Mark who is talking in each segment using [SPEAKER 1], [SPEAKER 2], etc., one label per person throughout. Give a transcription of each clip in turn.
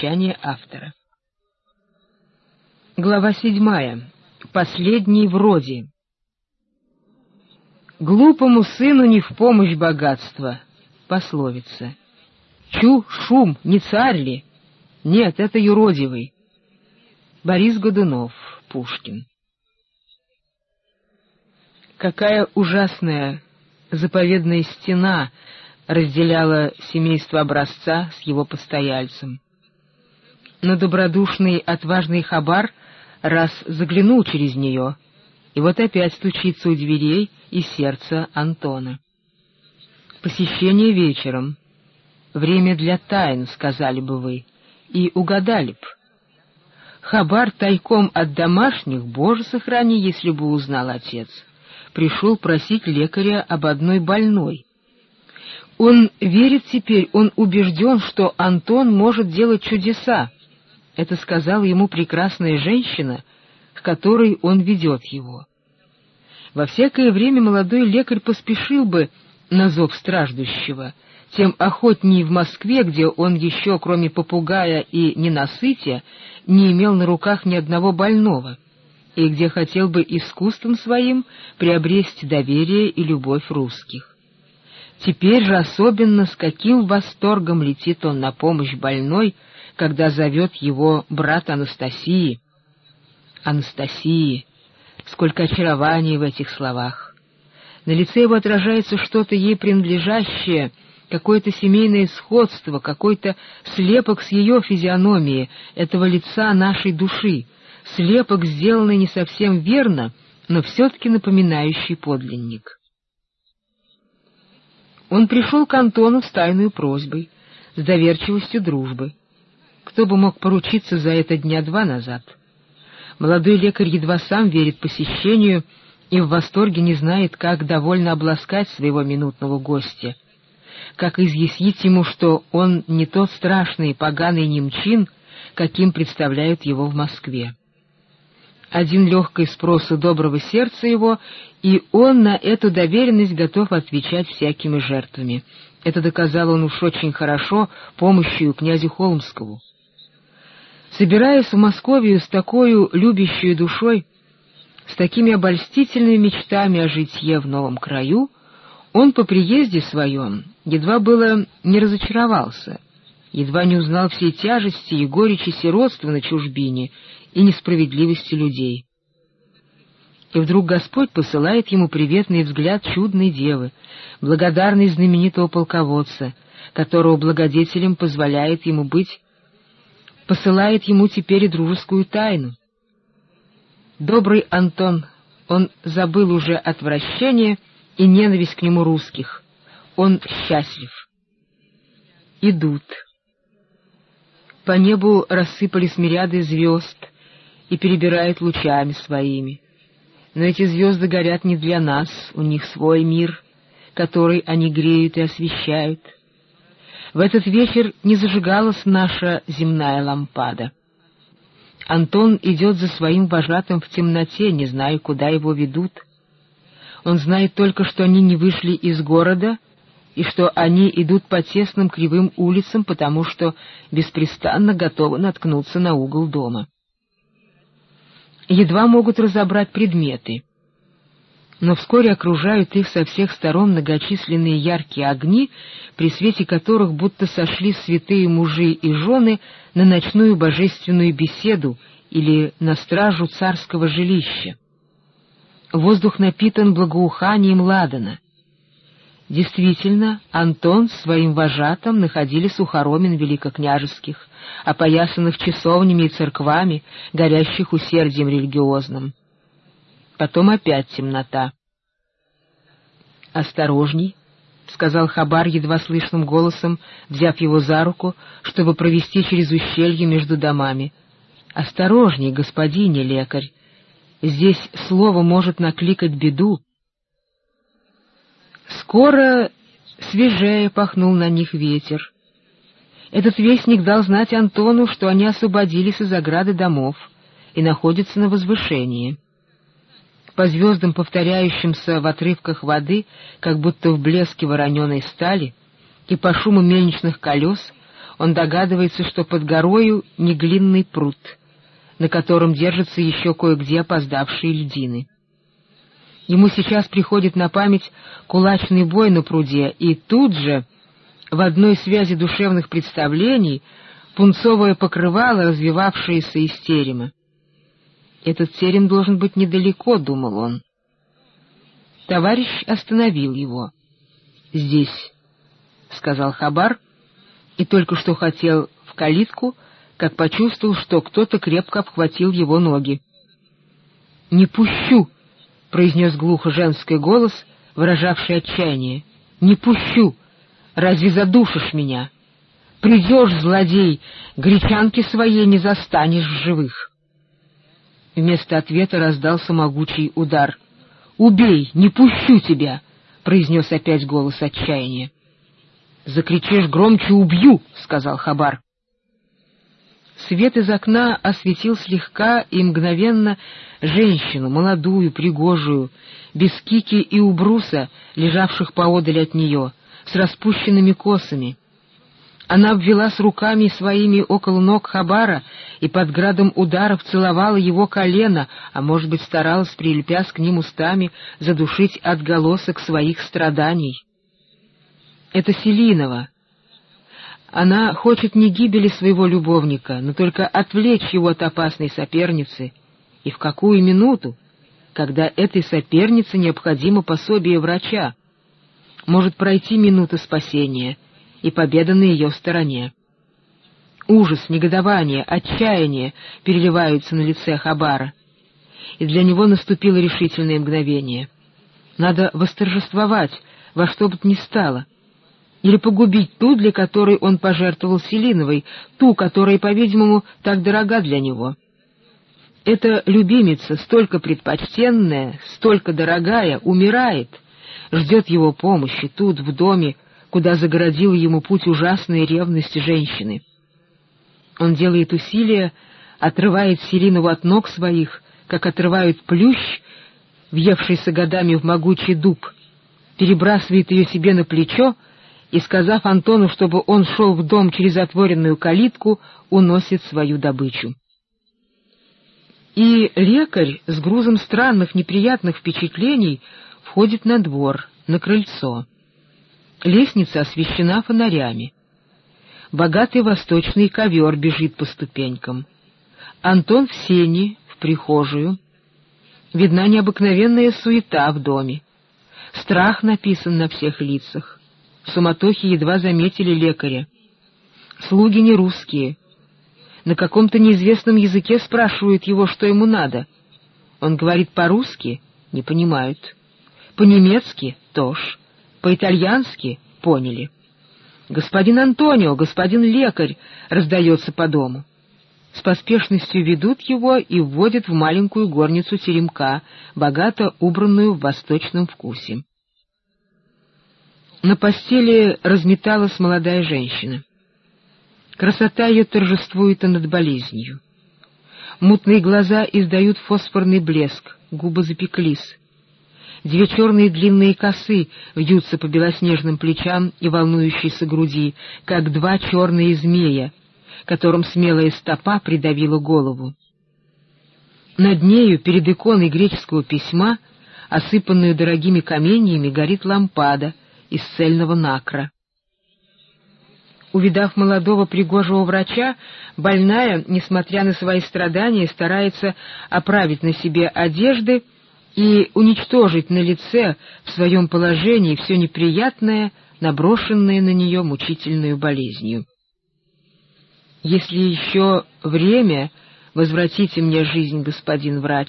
[SPEAKER 1] Примечание автора. Глава седьмая. Последний вроде. Глупому сыну не в помощь богатство. Пословица. Чу, шум, не царь ли? Нет, это юродивый. Борис Годунов, Пушкин. Какая ужасная заповедная стена разделяла семейство образца с его постояльцем. Но добродушный, отважный хабар раз заглянул через нее, и вот опять стучится у дверей и сердца Антона. Посещение вечером. Время для тайн, сказали бы вы, и угадали б. Хабар тайком от домашних, боже сохрани, если бы узнал отец, пришел просить лекаря об одной больной. Он верит теперь, он убежден, что Антон может делать чудеса. Это сказала ему прекрасная женщина, к которой он ведет его. Во всякое время молодой лекарь поспешил бы на зов страждущего, тем охотнее в Москве, где он еще, кроме попугая и ненасытия, не имел на руках ни одного больного, и где хотел бы искусством своим приобрести доверие и любовь русских. Теперь же особенно с каким восторгом летит он на помощь больной, когда зовет его брат Анастасии. Анастасии! Сколько очарования в этих словах! На лице его отражается что-то ей принадлежащее, какое-то семейное сходство, какой-то слепок с ее физиономии, этого лица нашей души, слепок, сделанный не совсем верно, но все-таки напоминающий подлинник. Он пришел к Антону с тайной просьбой, с доверчивостью дружбы. Кто бы мог поручиться за это дня два назад? Молодой лекарь едва сам верит посещению и в восторге не знает, как довольно обласкать своего минутного гостя, как изъяснить ему, что он не тот страшный поганый немчин, каким представляют его в Москве один легкий спрос у доброго сердца его, и он на эту доверенность готов отвечать всякими жертвами. Это доказал он уж очень хорошо помощью князю Холмскому. Собираясь в Московию с такой любящей душой, с такими обольстительными мечтами о житье в новом краю, он по приезде своем едва было не разочаровался, едва не узнал всей тяжести и горечи сиротства на чужбине и несправедливости людей. И вдруг Господь посылает ему приветный взгляд чудной девы, благодарный знаменитого полководца, которого благодетелем позволяет ему быть, посылает ему теперь и дружескую тайну. Добрый Антон, он забыл уже отвращение и ненависть к нему русских. Он счастлив. Идут. По небу рассыпались мириады звезд, и перебирает лучами своими. Но эти звезды горят не для нас, у них свой мир, который они греют и освещают. В этот вечер не зажигалась наша земная лампада. Антон идет за своим вожатым в темноте, не зная, куда его ведут. Он знает только, что они не вышли из города и что они идут по тесным кривым улицам, потому что беспрестанно готовы наткнуться на угол дома едва могут разобрать предметы. Но вскоре окружают их со всех сторон многочисленные яркие огни, при свете которых будто сошли святые мужи и жены на ночную божественную беседу или на стражу царского жилища. Воздух напитан благоуханием ладана — Действительно, Антон с своим вожатым находились у хоромин великокняжеских, опоясанных часовнями и церквами, горящих усердием религиозным. Потом опять темнота. «Осторожней», — сказал Хабар едва слышным голосом, взяв его за руку, чтобы провести через ущелье между домами. «Осторожней, господине лекарь, здесь слово может накликать беду». Скоро свежее пахнул на них ветер. Этот вестник дал знать Антону, что они освободились из ограды домов и находятся на возвышении. По звездам, повторяющимся в отрывках воды, как будто в блеске вороненой стали, и по шуму мельничных колес, он догадывается, что под горою неглинный пруд, на котором держатся еще кое-где опоздавшие льдины. Ему сейчас приходит на память кулачный бой на пруде, и тут же, в одной связи душевных представлений, пунцовое покрывало, развивавшееся из терема. «Этот терем должен быть недалеко», — думал он. Товарищ остановил его. «Здесь», — сказал Хабар, и только что хотел в калитку, как почувствовал, что кто-то крепко обхватил его ноги. «Не пущу!» — произнес глухо женский голос, выражавший отчаяние. «Не пущу! Разве задушишь меня? Придешь, злодей, гречанки своей не застанешь в живых!» Вместо ответа раздался могучий удар. «Убей! Не пущу тебя!» — произнес опять голос отчаяния. «Закричишь громче — убью!» — сказал Хабар. Свет из окна осветил слегка и мгновенно женщину, молодую, пригожую, без кики и убруса, лежавших поодаль от нее, с распущенными косами. Она обвелась руками своими около ног Хабара и под градом ударов целовала его колено, а, может быть, старалась, прилепясь к ним устами, задушить отголосок своих страданий. Это Селинова. Она хочет не гибели своего любовника, но только отвлечь его от опасной соперницы. И в какую минуту, когда этой сопернице необходимо пособие врача? Может пройти минута спасения, и победа на ее стороне. Ужас, негодование, отчаяние переливаются на лице Хабара. И для него наступило решительное мгновение. Надо восторжествовать во что бы то ни стало — или погубить ту, для которой он пожертвовал Селиновой, ту, которая, по-видимому, так дорога для него. Эта любимица, столько предпочтенная, столько дорогая, умирает, ждет его помощи тут, в доме, куда загородила ему путь ужасной ревности женщины. Он делает усилия, отрывает Селинову от ног своих, как отрывают плющ, въевшийся годами в могучий дуб, перебрасывает ее себе на плечо, и, сказав Антону, чтобы он шел в дом через отворенную калитку, уносит свою добычу. И лекарь с грузом странных неприятных впечатлений входит на двор, на крыльцо. Лестница освещена фонарями. Богатый восточный ковер бежит по ступенькам. Антон в сене, в прихожую. Видна необыкновенная суета в доме. Страх написан на всех лицах. В суматохе едва заметили лекаря. Слуги не русские. На каком-то неизвестном языке спрашивают его, что ему надо. Он говорит по-русски — не понимают. По-немецки — тоже. По-итальянски — поняли. «Господин Антонио, господин лекарь!» — раздается по дому. С поспешностью ведут его и вводят в маленькую горницу теремка, богато убранную в восточном вкусе. На постели разметалась молодая женщина. Красота ее торжествует и над болезнью. Мутные глаза издают фосфорный блеск, губы запеклись. Две черные длинные косы вьются по белоснежным плечам и волнующейся груди, как два черные змея, которым смелая стопа придавила голову. Над нею, перед иконой греческого письма, осыпанную дорогими каменьями, горит лампада — из цельного накра. Увидав молодого пригожего врача, больная, несмотря на свои страдания, старается оправить на себе одежды и уничтожить на лице в своем положении все неприятное, наброшенное на нее мучительную болезнью. «Если еще время, возвратите мне жизнь, господин врач.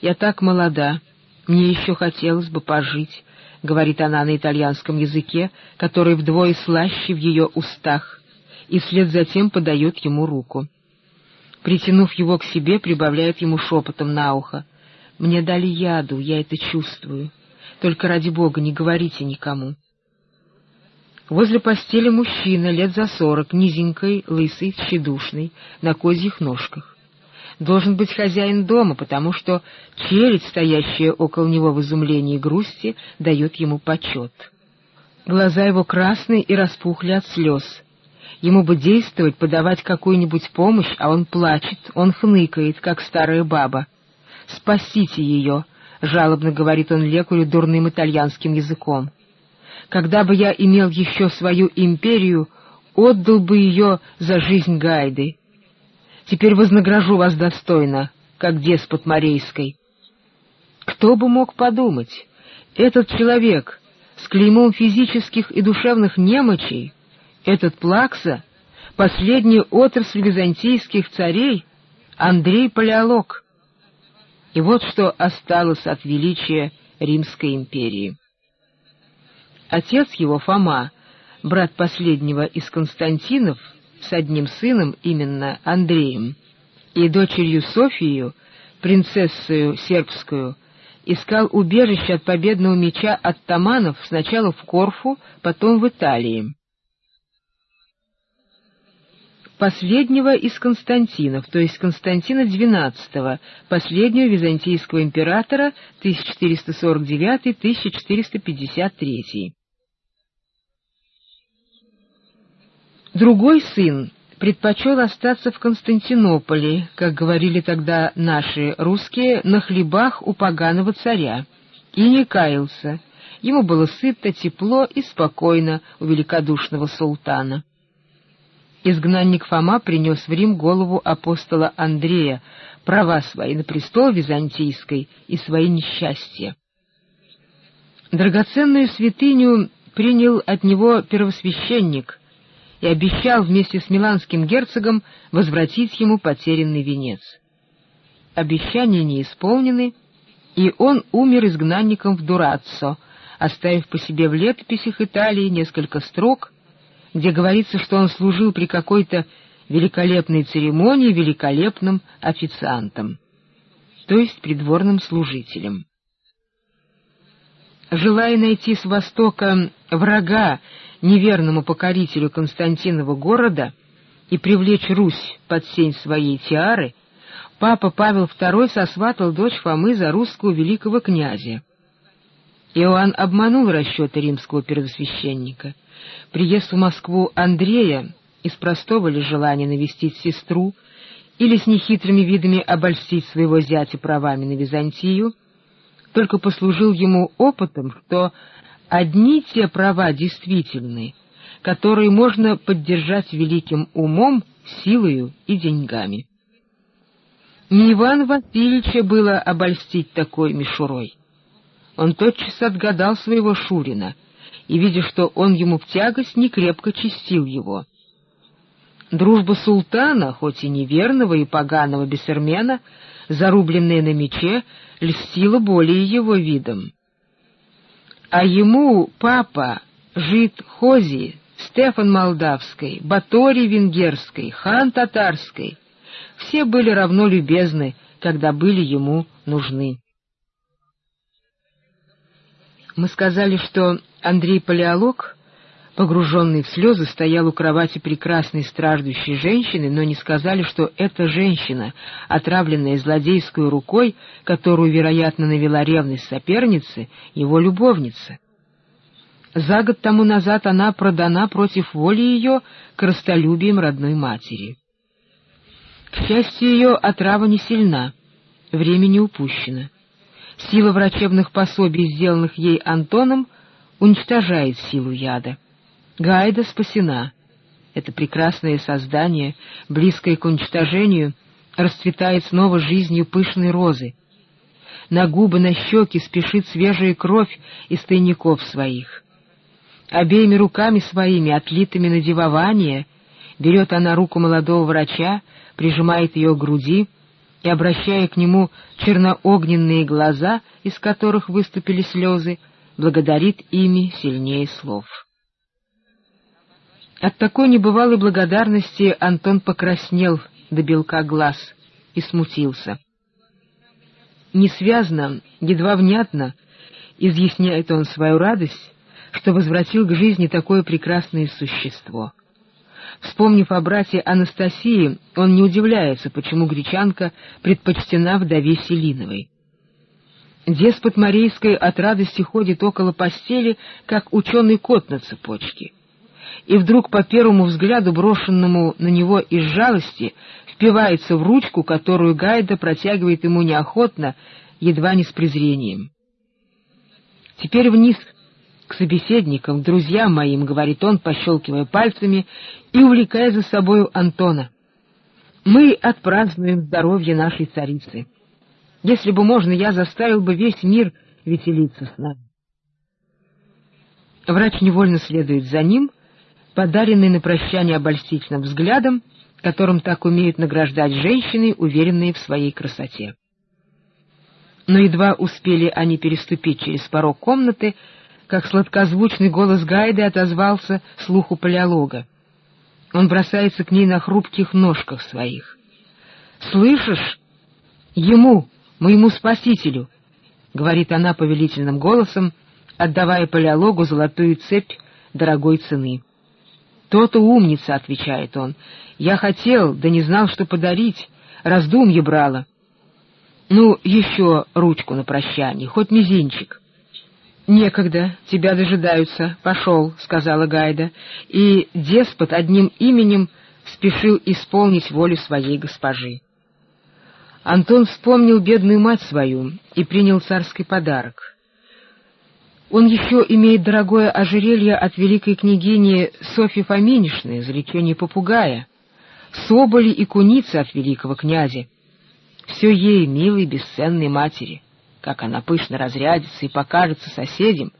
[SPEAKER 1] Я так молода, мне еще хотелось бы пожить, — говорит она на итальянском языке, который вдвое слаще в ее устах, и вслед за тем подает ему руку. Притянув его к себе, прибавляет ему шепотом на ухо. «Мне дали яду, я это чувствую. Только ради бога не говорите никому». Возле постели мужчина, лет за сорок, низенький, лысый, тщедушный, на козьих ножках должен быть хозяин дома, потому что челядь, стоящая около него в изумлении и грусти, дает ему почет. Глаза его красные и распухли от слез. Ему бы действовать, подавать какую-нибудь помощь, а он плачет, он хныкает, как старая баба. «Спасите ее!» — жалобно говорит он лекарю дурным итальянским языком. «Когда бы я имел еще свою империю, отдал бы ее за жизнь Гайды. Теперь вознагражу вас достойно, как деспот Морейской». Кто бы мог подумать, этот человек с клеймом физических и душевных немочей, этот Плакса, последняя отрасль византийских царей, Андрей Палеолог — и вот что осталось от величия Римской империи. Отец его, Фома, брат последнего из Константинов, с одним сыном, именно Андреем, и дочерью Софию, принцессою сербскую, искал убежище от победного меча оттаманов сначала в Корфу, потом в Италии последнего из Константинов, то есть Константина XII, последнего византийского императора 1449-1453. Другой сын предпочел остаться в Константинополе, как говорили тогда наши русские, на хлебах у поганого царя, и не каялся. Ему было сыто, тепло и спокойно у великодушного султана изгнанник Фома принес в Рим голову апостола Андрея, права свои на престол византийской и свои несчастья. Драгоценную святыню принял от него первосвященник и обещал вместе с миланским герцогом возвратить ему потерянный венец. Обещания не исполнены, и он умер изгнанником в Дураццо, оставив по себе в летописях Италии несколько строк — где говорится, что он служил при какой-то великолепной церемонии великолепным официантом, то есть придворным служителем. Желая найти с востока врага неверному покорителю Константинова города и привлечь Русь под сень своей тиары, папа Павел II сосватал дочь Фомы за русского великого князя. Иоанн обманул расчеты римского первосвященника — приезд в Москву Андрея из простого ли желания навестить сестру или с нехитрыми видами обольстить своего зятя правами на Византию, только послужил ему опытом, что одни те права действительны, которые можно поддержать великим умом, силою и деньгами. Не Иван Васильевича было обольстить такой мишурой. Он тотчас отгадал своего Шурина — и, видя, что он ему в тягость, не крепко чистил его. Дружба султана, хоть и неверного и поганого бессермена, зарубленная на мече, льстила более его видом. А ему папа, жид Хози, Стефан Молдавской, Батори Венгерской, хан Татарской, все были равно любезны, когда были ему нужны. Мы сказали, что Андрей Палеолог, погруженный в слезы, стоял у кровати прекрасной страждущей женщины, но не сказали, что эта женщина, отравленная злодейской рукой, которую, вероятно, навела ревность соперницы, его любовница. За год тому назад она продана против воли ее крастолюбием родной матери. К счастью, ее отрава не сильна, время не упущено. Сила врачебных пособий, сделанных ей Антоном, уничтожает силу яда. Гайда спасена. Это прекрасное создание, близкое к уничтожению, расцветает снова жизнью пышной розы. На губы, на щеки спешит свежая кровь из тайников своих. Обеими руками своими, отлитыми на дивование, берет она руку молодого врача, прижимает ее к груди и, обращая к нему черноогненные глаза, из которых выступили слезы, благодарит ими сильнее слов. От такой небывалой благодарности Антон покраснел до белка глаз и смутился. Несвязно, едва внятно, изъясняет он свою радость, что возвратил к жизни такое прекрасное существо. Вспомнив о брате Анастасии, он не удивляется, почему гречанка предпочтена вдове Селиновой. Деспот Марийской от радости ходит около постели, как ученый кот на цепочке. и вдруг по первому взгляду, брошенному на него из жалости, впивается в ручку, которую Гайда протягивает ему неохотно, едва не с презрением. «Теперь вниз, к собеседникам, друзьям моим», — говорит он, пощелкивая пальцами и увлекая за собою Антона. «Мы отпразднуем здоровье нашей царицы. Если бы можно, я заставил бы весь мир веселиться с нами». Врач невольно следует за ним, подаренный на прощание обольстительным взглядом, которым так умеют награждать женщины, уверенные в своей красоте. Но едва успели они переступить через порог комнаты, как сладкозвучный голос Гайды отозвался слуху палеолога. Он бросается к ней на хрупких ножках своих. «Слышишь? Ему, моему спасителю!» — говорит она повелительным голосом, отдавая палеологу золотую цепь дорогой цены. «То-то умница», — отвечает он. «Я хотел, да не знал, что подарить. Раздумье брала. Ну, еще ручку на прощание, хоть мизинчик». «Некогда, тебя дожидаются. Пошел», — сказала Гайда, и деспот одним именем спешил исполнить волю своей госпожи. Антон вспомнил бедную мать свою и принял царский подарок — он еще имеет дорогое ожерелье от великой княгини Софьи Фоминишны, изречение попугая, соболи и куницы от великого князя. Все ей, милой, бесценной матери, как она пышно разрядится и покажется соседям.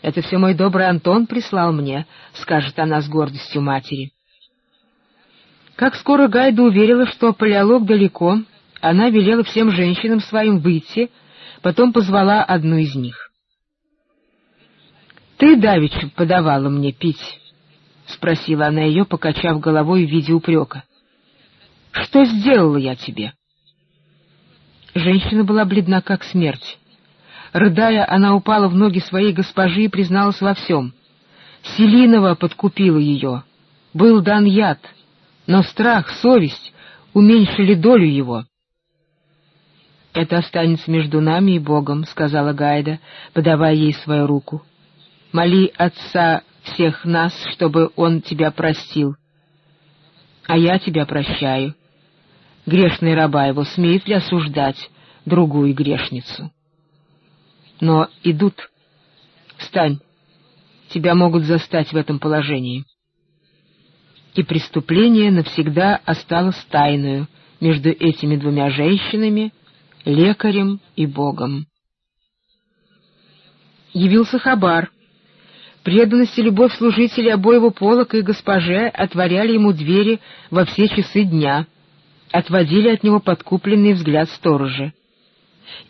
[SPEAKER 1] Это все мой добрый Антон прислал мне, скажет она с гордостью матери. Как скоро Гайда уверила, что палеолог далеко, она велела всем женщинам своим выйти, потом позвала одну из них. «Ты давеча подавала мне пить?» — спросила она ее, покачав головой в виде упрека. «Что сделала я тебе?» Женщина была бледна, как смерть. Рыдая, она упала в ноги своей госпожи и призналась во всем. Селинова подкупила ее. Был дан яд, но страх, совесть уменьшили долю его. «Это останется между нами и Богом», — сказала Гайда, подавая ей свою руку. Моли Отца всех нас, чтобы Он тебя простил. А я тебя прощаю. Грешный раба его смеет ли осуждать другую грешницу? Но идут. Встань. Тебя могут застать в этом положении. И преступление навсегда осталось тайною между этими двумя женщинами, лекарем и Богом. Явился Хабар — Преданность и любовь служителей обоего пола к их госпоже отворяли ему двери во все часы дня, отводили от него подкупленный взгляд сторожа.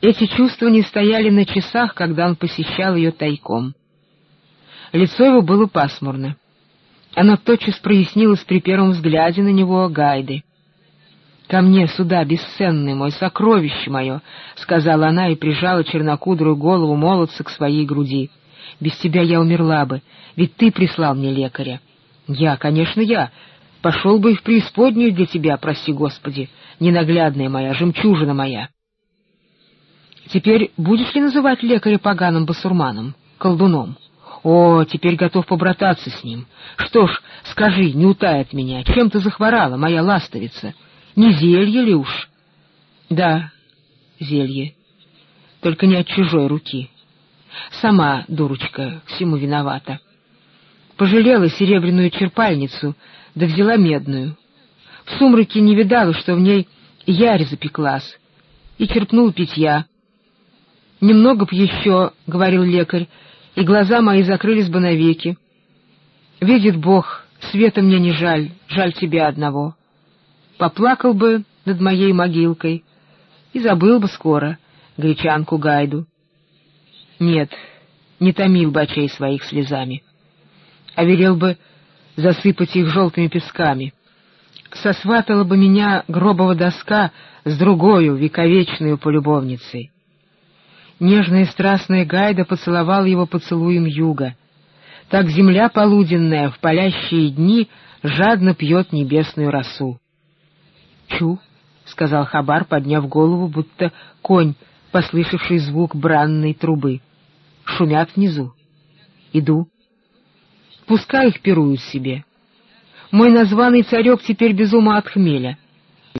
[SPEAKER 1] Эти чувства не стояли на часах, когда он посещал ее тайком. Лицо его было пасмурно. Оно тотчас прояснилось при первом взгляде на него Гайды. «Ко мне сюда, бесценный мой, сокровище мое!» — сказала она и прижала чернокудрую голову молодца к своей груди. Без тебя я умерла бы, ведь ты прислал мне лекаря. Я, конечно, я. Пошел бы и в преисподнюю для тебя, прости Господи, ненаглядная моя, жемчужина моя. Теперь будешь ли называть лекаря поганым басурманом, колдуном? О, теперь готов побрататься с ним. Что ж, скажи, не утай от меня, чем ты захворала, моя ластовица? Не зелье ли уж? Да, зелье, только не от чужой руки. Сама, дурочка, всему виновата. Пожалела серебряную черпальницу, да взяла медную. В сумраке не видала, что в ней ярь запеклась, и черпнул питья. «Немного б еще», — говорил лекарь, — «и глаза мои закрылись бы навеки. Видит Бог, света мне не жаль, жаль тебя одного. Поплакал бы над моей могилкой и забыл бы скоро гречанку Гайду. Нет, не томил бы своих слезами, а велел бы засыпать их желтыми песками. Сосватала бы меня гробова доска с другою вековечную полюбовницей. Нежная и страстная Гайда поцеловал его поцелуем юга. Так земля полуденная в палящие дни жадно пьет небесную росу. «Чу!» — сказал Хабар, подняв голову, будто конь, послышавший звук бранной трубы шумят внизу. Иду. Пускай их пируют себе. Мой названный царек теперь без ума от хмеля.